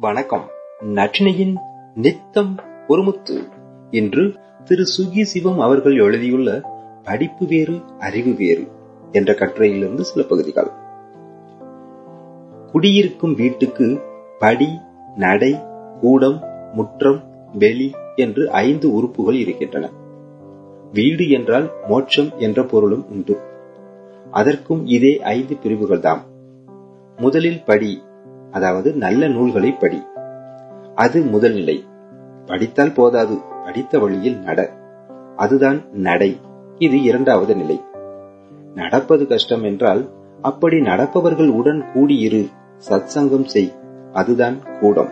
வணக்கம். நற்றினையின் நித்தம் ஒருமுத்து. என்று திரு சுகி சிவம் அவர்கள் எழுதியுள்ள படிப்பு வேறு அறிவு வேறு என்ற கட்டுரையிலிருந்து சில பகுதிகள். குடியிருக்கும் வீட்டுக்கு படி நடை கூடம் முற்றம் வெளி என்று ஐந்து உறுப்புகள் இருக்கின்றன. வீடு என்றால் மோட்சம் என்ற பொருளும் உண்டு. அதற்கும் இதே ஐந்து பிரிவுகள் தாம் முதலில் படி அதாவது நல்ல நூல்களை படி. அது முதல் நிலை. படித்தால் போதாது. படித்த வழியில் நட. அதுதான் நடை. இது இரண்டாவது நிலை. நடப்பது கஷ்டம் என்றால் அப்படி நடப்பவர்கள் உடன் கூடியிரு. சத்சங்கம் செய். அதுதான் கூடம்.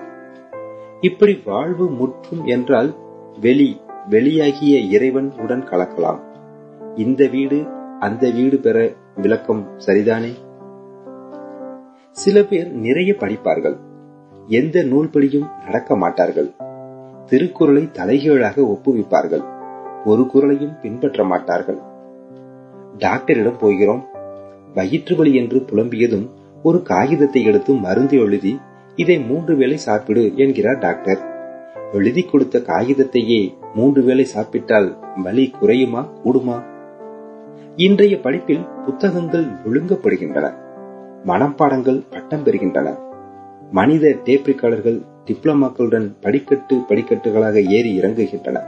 இப்படி வாழ்வு முற்றும் என்றால் வெளி வெளியாகிய இறைவன் உடன் கலக்கலாம். இந்த வீடு அந்த வீடு பெற விளக்கம் சரிதானே? சில பேர் நிறைய படிப்பார்கள். எந்த நூல்படியும் நடக்க மாட்டார்கள். திருக்குறளை தலைகீழாக ஒப்புவிப்பார்கள். ஒரு குரலையும் பின்பற்ற மாட்டார்கள். டாக்டரிடம் போகிறோம். வயிற்று வலி என்று புலம்பியதும் ஒரு காகிதத்தை எடுத்து மருந்து எழுதி இதை மூன்று வேளை சாப்பிடு என்கிறார் டாக்டர். எழுதி கொடுத்த காகிதத்தையே மூன்று வேளை சாப்பிட்டால் வலி குறையுமா கூடுமா? இன்றைய படிப்பில் புத்தகங்கள் ஒழுங்கப்படுகின்றன. மனப்பாடங்கள் பட்டம் பெறுகின்றன. மனித டேப்ரிக்காளர்கள் டிப்ளமாக்களுடன் படிக்கட்டு படிக்கட்டுகளாக ஏறி இறங்குகின்றன.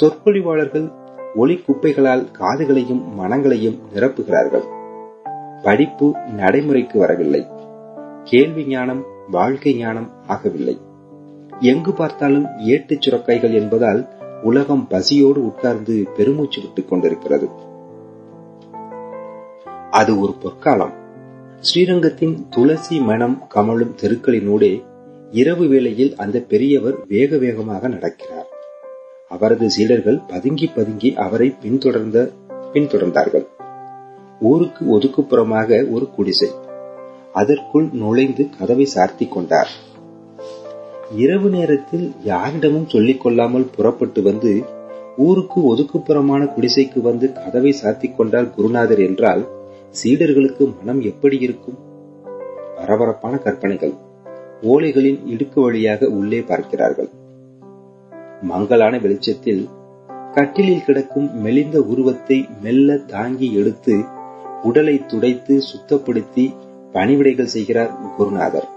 சொற்பொழிவாளர்கள் ஒளி குப்பைகளால் காதுகளையும் மனங்களையும் நிரப்புகிறார்கள். படிப்பு நடைமுறைக்கு வரவில்லை. கேள்வி ஞானம் வாழ்க்கை ஞானம் ஆகவில்லை. எங்கு பார்த்தாலும் ஏட்டுச் சுரக்காய்கள் என்பதால் உலகம் பசியோடு உட்கார்ந்து பெருமூச்சு விட்டுக் கொண்டிருக்கிறது. அது ஒரு பொற்காலம். ஸ்ரீரங்கத்தின் துளசி மனம் கமலும் தெருக்களினூடே இரவு வேளையில் அந்த பெரியவர் வேக வேகமாக நடக்கிறார். அவரது சீடர்கள் பதுங்கி பதுங்கி அவரை பின்தொடர்ந்த பின்தொடர்ந்தார்கள். ஊருக்கு ஒதுக்குப்புறமாக ஒரு குடிசை. அதற்குள் நுழைந்து கதவை சார்த்தி கொண்டார். இரவு நேரத்தில் யாரிடமும் சொல்லிக் கொள்ளாமல் புறப்பட்டு வந்து ஊருக்கு ஒதுக்குப்புறமான குடிசைக்கு வந்து கதவை சாத்திக் கொண்டால் குருநாதர் என்றால் சீடர்களுக்கு மனம் எப்படி இருக்கும்? பரபரப்பான கற்பனைகள் ஓலைகளின் இடுக்கு வழியாக உள்ளே பார்க்கிறார்கள். மங்களான வெளிச்சத்தில் கட்டிலில் கிடக்கும் மெலிந்த உருவத்தை மெல்ல தாங்கி எடுத்து உடலை துடைத்து சுத்தப்படுத்தி பணிவிடைகள் செய்கிறார் குருநாதர்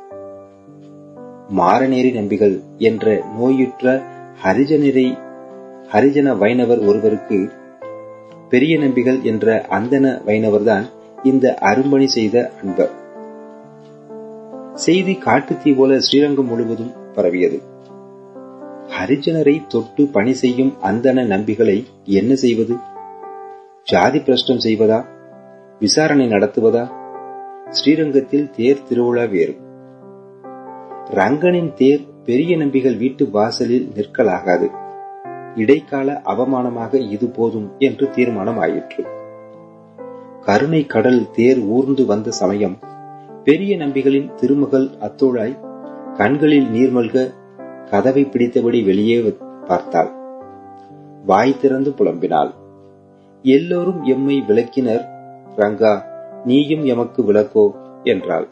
மாரநேரி நம்பிகள் என்ற நோயுற்ற ஹரிஜனரை ஹரிஜன வைணவர் ஒருவருக்கு பெரிய நம்பிகள் என்ற அந்தன வைணவர்தான் இந்த அரும்பணி செய்த அன்பர். செய்தி காட்டுத்தீ போல ஸ்ரீரங்கம் முழுவதும் பரவியது. ஹரிஜனரை தொட்டு பணி செய்யும் அந்தன நம்பிகளை என்ன செய்வது? ஜாதி பிரஷ்டம் செய்வதா? விசாரணை நடத்துவதா? ஸ்ரீரங்கத்தில் தேர் திருவிழா வேறு. ரங்கனின் தேர் பெரிய நம்பிகள் வீட்டு வாசலில் நிற்கலாகாது. இடைக்கால அவமானமாக இது போதும் என்று தீர்மானம் ஆயிற்று. கருணை கடல் தேர் ஊர்ந்து வந்த சமயம் பெரிய நம்பிகளின் திருமகள் அத்தோழாய் கண்களில் நீர்மல்க கதவை பிடித்தபடி வெளியே பார்த்தாள். வாய் திறந்து புலம்பினாள். எல்லோரும் எம்மை விளக்கினர் ரங்கா நீயும் எமக்கு விளக்கோ என்றாள்.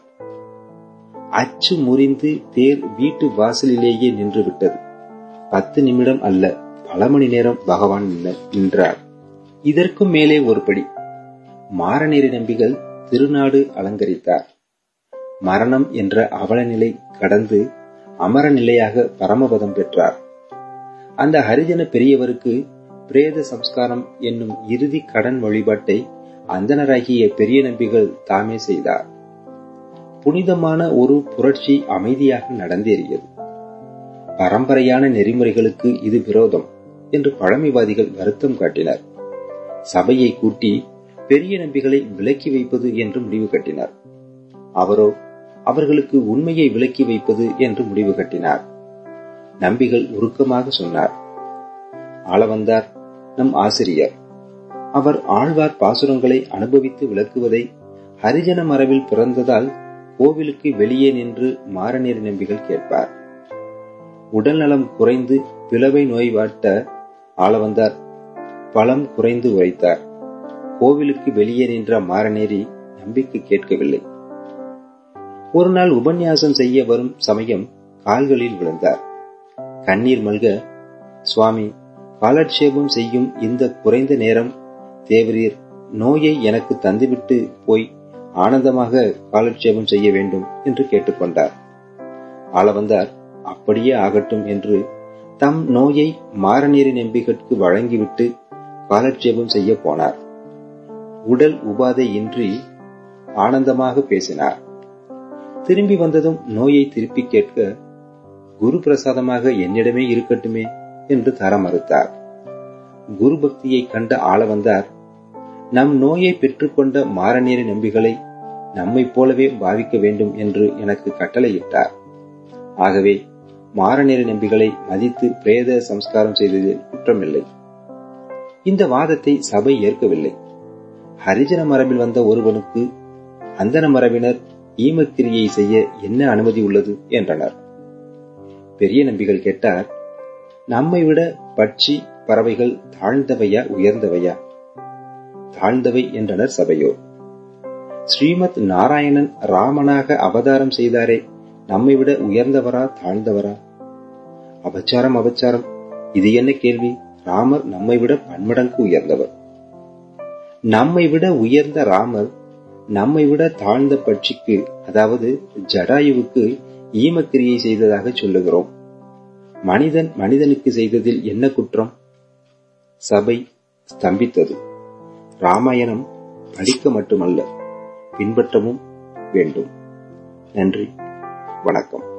அச்சு முறிந்து தேர் வீட்டு வாசலிலேயே நின்று விட்டது. பத்து நிமிடம் அல்ல பல மணி நேரம் பகவான் நின்றார். இதற்கும் மேலே ஒரு படி. மாரநேரி நம்பிகள் திருநாடு அலங்கரித்தார். மரணம் என்ற அவலநிலை கடந்து அமர நிலையாக பரமபதம் பெற்றார். அந்த ஹரிஜன பெரியவருக்கு பிரேத சம்ஸ்காரம் என்னும் இறுதி கடன் வழிபாட்டை அந்தனராகிய பெரிய நம்பிகள் தாமே செய்தார். புனிதமான ஒரு புரட்சி அமைதியாக நடந்தேறியது. பரம்பரையான நெறிமுறைகளுக்கு இது விரோதம் என்று பழமைவாதிகள் வருத்தம் காட்டினர். சபையை கூட்டி பெரிய நம்பிகளை விலக்கி வைப்பது என்று முடிவு கட்டினார். அவரோ அவர்களுக்கு உண்மையை விலக்கி வைப்பது என்று முடிவு கட்டினார். நம்பிகள் உருக்கமாக சொன்னார். ஆளவந்தார் நம் ஆசிரியர். அவர் ஆழ்வார் பாசுரங்களை அனுபவித்து விளக்குவதை ஹரிஜன மரபில் பிறந்ததால் கோவிலுக்கு வெளியே நின்று மாரநீர் நம்பிகள் கேட்பார். உடல்நலம் குறைந்து பிளவை நோய் வாட்ட ஆளவந்தார் பலம் குறைந்து உரைத்தார் கோவிலுக்கு வெளியே நின்ற மாரநேரி நம்பிக்கை கேட்கவில்லை. ஒரு நாள் உபன்யாசம் செய்ய வரும் சமயம் கால்களில் விழுந்தார். கண்ணீர் மல்க சுவாமி காலட்சேபம் செய்யும் இந்த குறைந்த நேரம் தேவரீர் நோயை எனக்கு தந்துவிட்டு போய் ஆனந்தமாக காலட்சேபம் செய்ய வேண்டும் என்று கேட்டுக்கொண்டார் ஆளவந்தார் அப்படியே ஆகட்டும் என்று தம் நோயை மாரநீரின் நம்பிகட்கு வழங்கிவிட்டு காலட்சேபம் செய்ய போனார். உடல் உபாதையின்றி ஆனந்தமாக பேசினார். திரும்பி வந்ததும் நோயை திருப்பி கேட்க குரு பிரசாதமாக என்னிடமே இருக்கட்டுமே என்று தர மறுத்தார். குரு பக்தியை கண்ட ஆள வந்தார் நம் நோயை பெற்றுக்கொண்ட மாரநீரி நம்பிகளை நம்மைப் போலவே பாவிக்க வேண்டும் என்று எனக்கு கட்டளையிட்டார். ஆகவே மாரநீரி நம்பிகளை மதித்து பிரேத சம்ஸ்காரம் செய்ததில் குற்றமில்லை. இந்த வாதத்தை சபை ஏற்கவில்லை. ஹரிஜன மரபில் வந்த ஒருவனுக்கு அந்தன மரபினர் ஈமக்கிரியை செய்ய என்ன அனுமதி உள்ளது என்றனர். பெரிய நம்பிகள் கேட்டார் நம்மை விட பட்சி பறவைகள் தாழ்ந்தவையா உயர்ந்தவையா? தாழ்ந்தவை என்றனர் சபையோர். ஸ்ரீமத் நாராயணன் ராமனாக அவதாரம் செய்தாரே நம்மை விட உயர்ந்தவரா தாழ்ந்தவரா? அபச்சாரம் அபச்சாரம். இது என்ன கேள்வி? ராமர் நம்மை விட பன்மடங்கு உயர்ந்தவர். நம்மை விட உயர்ந்த ராமர் நம்மை விட தாழ்ந்த பட்சிக்கு அதாவது ஜடாயுவுக்கு ஈமக்கிரியை செய்ததாக சொல்லுகிறோம். மனிதன் மனிதனுக்கு செய்ததில் என்ன குற்றம்? சபை ஸ்தம்பித்தது. ராமாயணம் படிக்க மட்டுமல்ல பின்பற்றவும் வேண்டும். நன்றி வணக்கம்.